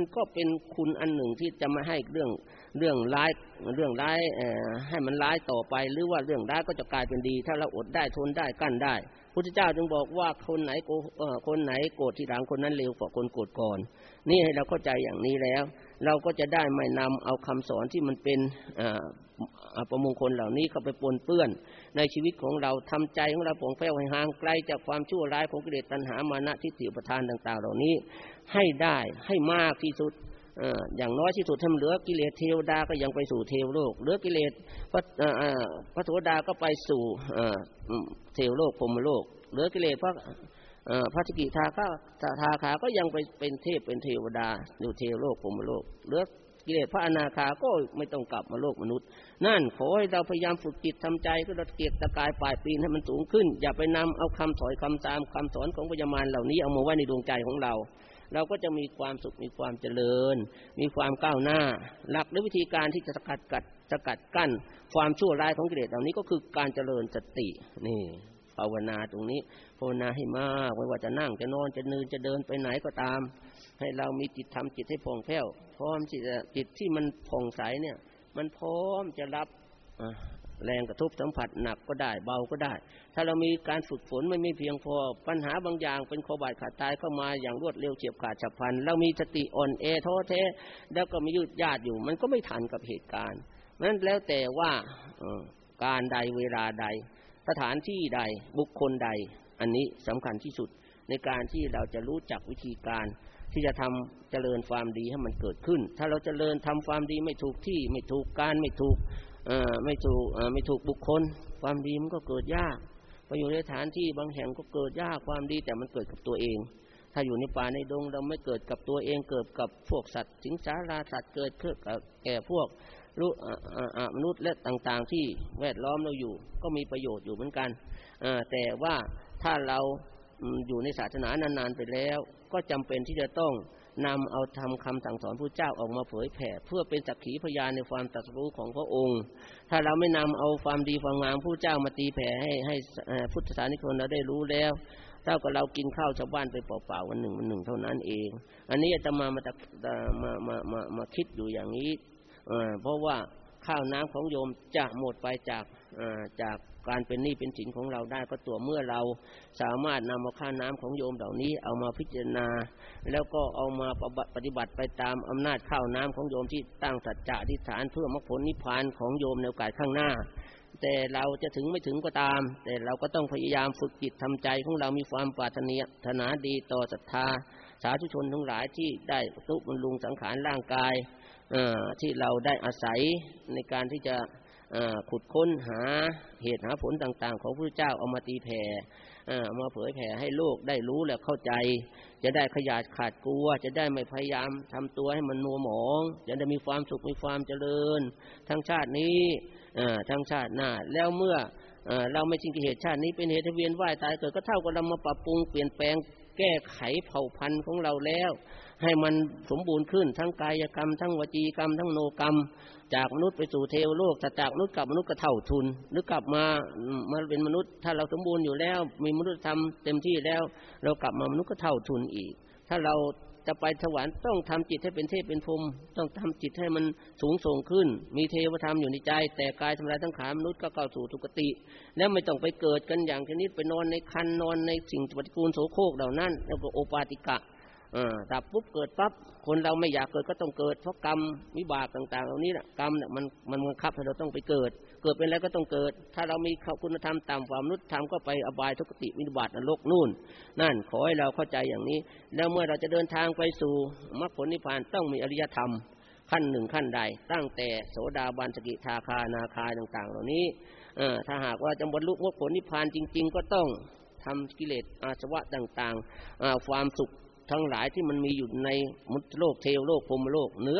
มันก็เป็นคุณอันหนึ่งที่จะมาให้เรื่องเรื่องร้ายเรื่องร้ายให้มันร้ายต่อไป หรือว่าเรื่องร้ายก็จะกลายเป็นดี ถ้าเราอดได้ทนได้กั้นได้พุทธเจ้าจึงบอกว่าคนไหนโกคนไหนโกรธทีหลังคนนั้นเร็วกว่าคนโกรธก่อน นี่ให้เราเข้าใจอย่างนี้แล้ว เราก็จะได้ไม่นำเอาคำสอนที่มันเป็นประมงคลเหล่านี้เข้าไปปนเปื้อน ในชีวิตของเราทำใจของเราผ่งแผ้วห่างไกลจากความชั่วร้ายของกิเลสตัณหามานะทิฏฐิประทานต่าง ๆ เหล่านี้ ให้ได้ให้มากที่สุดอย่างน้อยที่สุดถ้าเหลือกิเลสเทวดาก็ยังไปสู่เทวโลกเหลือกิเลสพระพระโสดาก็ไปสู่เทวโลกพรมโลกเหลือกิเลสพระ พระสกิทาก็ทาคาก็ยังไปเป็นเทพเป็นเทวดาอยู่เทวโลกพรมโลกเหลือกิเลสพระอนาคาก็ไม่ต้องกลับมาโลกมนุษย์ นั่นขอให้เราพยายามฝึกจิตทำใจก็ตะเกียกตะกายปลายปีนให้มันสูงขึ้น อย่าไปนำเอาคำถอยคำตามคำสอนของพญามารเหล่านี้เอามาไว้ในดวงใจของเรา เราก็จะมีความสุขมีความเจริญ มีความก้าวหน้า หลักหรือวิธีการที่จะสกัดกัดสกัดกั้น ความชั่วร้ายของกิเลสเหล่านี้ก็คือการเจริญสตินี่าวนาตรงนี้ภาวนาให้มากไม่ว่าจะนั่งจะนอนจะนืนจะเดินไปไหนก็ตาม ให้เรามีจิตทำจิตให้ผ่องแผ้วพร้อมจิตจิตที่มันผ่องใสเนี่ย มันพร้อมจะรับแรงกระทบสัมผัสหนักก็ได้เบาก็ได้ ถ้าเรามีการฝึกฝนไม่ไม่เพียงพอ ปัญหาบางอย่างเป็นขอบาดขาดตายเข้ามาอย่างรวดเร็วเฉียบขาดฉับพลัน เรามีสติอ่อนแอท้อแท้ แล้วก็มียืดยาดอยู่ มันก็ไม่ทันกับเหตุการณ์นั้นแล้วแต่ว่าการใดเวลาใด สถานที่ใดบุคคลใด อันนี้สำคัญที่สุดในการที่เราจะรู้จักวิธีการที่จะทำเจริญความดีให้มันเกิดขึ้น ถ้าเราจเจริญทำความดีไม่ถูกที่ไม่ถูกการไม่ถูกไม่ถูกไม่ถูกบุคคล ความดีมันก็เกิดยากไปอยู่ในสถานที่บางแห่งก็เกิดยากความดีแต่มันเกิดกับตัวเอง ถ้าอยู่ในป่าในดงเราไม่เกิดกับตัวเองเกิดกับพวกสัตว์ สิงสาราสัตว์เกิดเพื่อแก่พวกรู้มนุษย์และต่างๆ ที่แวดล้อมเราอยู่ ก็มีประโยชน์อยู่เหมือนกันแต่ว่าถ้าเราอยู่ในศาสนานานๆไปแล้ว ก็จำเป็นที่จะต้อง นำเอาทำคำสั่งสอนพระเจ้าออกมาเผยแผ่เพื่อเป็นสักขีพยานในความตรัสรู้ของพระองค์ ถ้าเราไม่นำเอาความดีความงามพระเจ้ามาตีแผ่ให้ให้พุทธศาสนิกชนเราได้รู้แล้วเท่ากับเรากินข้าวชาวบ้านไปเปล่าๆวันหนึ่งวันหนึ่งเท่านั้นเอง อันนี้จะมามามามามามาคิดอยู่อย่างนี้เพราะว่า ข้าวน้ำของโยมจะหมดไปจากจากการเป็นหนี้เป็นสินของเราได้ก็ตัวเมื่อเราสามารถนำมาค่าน้ำของโยมเหล่านี้เอามาพิจารณา แล้วก็เอามาปฏิบัติไปตามอำนาจข้าวน้ำของโยมที่ตั้งสัจจะอธิษฐานเพื่อมรรคผลนิพพานของโยมในโอกาสข้างหน้า แต่เราจะถึงไม่ถึงก็ตาม แต่เราก็ต้องพยายามฝึกจิตทำใจของเรามีความปรารถนาดีต่อศรัทธา สาธุชนทั้งหลายที่ได้ตุบรรลุงสังขารร่างกายที่เราได้อาศัยในการที่จะขุดค้นหาเหตุหาผลต่าง ๆ ของพระเจ้าเอามาตีแผ่เอามาเผยแผ่ให้โลกได้รู้และเข้าใจ จะได้ขยาดขาดกลัว จะได้ไม่พยายามทำตัวให้มันนัวหมอง จะได้มีความสุขมีความเจริญ ทั้งชาตินี้ทั้งชาติหน้าแล้วเมื่อเราไม่จริงกิเหตุชาตินี้เป็นเหตุเวียนว่ายตายเกิดก็เท่ากับเรามาปรับปรุงเปลี่ยนแปลง แก้ไขเผ่าพันธุ์ของเราแล้ว ให้มันสมบูรณ์ขึ้นทั้งกายกรรม ทั้งวจีกรรม ทั้งโนกรรม จากมนุษย์ไปสู่เทวโลกจากมนุษย์กับมนุษย์ก็เท่าทุน หรือกลับมามาเป็นมนุษย์ ถ้าเราสมบูรณ์อยู่แล้ว มีมนุษยธรรมเต็มที่แล้ว เรากลับมามนุษย์ก็เท่าทุนอีก ถ้าเรา จะไปถวายต้องทำจิตให้เป็นเทพเป็นพรมต้องทำจิตให้มันสูงส่งขึ้น มีเทวธรรมอยู่ในใจ แต่กายทำลายทั้งขามนุษย์ก็เข้าสู่ทุกติ แล้วไม่ต้องไปเกิดกันอย่างชนิดไปนอนในคันนอนในสิ่งปฏิกูลโสโครกเหล่านั้น แล้วก็โอปาติกะดับปุ๊บเกิดปั๊บคนเราไม่อยากเกิดก็ต้องเกิด เพราะกรรมวิบากต่าง ๆ เหล่านี้แหละกรรมเนี่ยมันมันบังคับให้เราต้องไปเกิด เกิดเป็นแล้วก็ต้องเกิด ถ้าเรามีคุณธรรมต่ำความนุษยธรรมก็ไปอบายทุกติวิบัตินรกนู่น นั่นขอให้เราเข้าใจอย่างนี้ แล้วเมื่อเราจะเดินทางไปสู่มรรคผลนิพพานต้องมีอริยธรรม ขั้นหนึ่งขั้นใด ตั้งแต่โสดาบันสกิทาคานาคาต่าง ๆ เหล่านี้ถ้าหากว่าจะบรรลุมรรคผลนิพพานจริง ๆ ก็ต้องทำกิเลสอาสวะต่างๆความสุขทั้งหลายที่มันมีอยู่ในมุตโลกเทวโลกพรมโลก เหนือ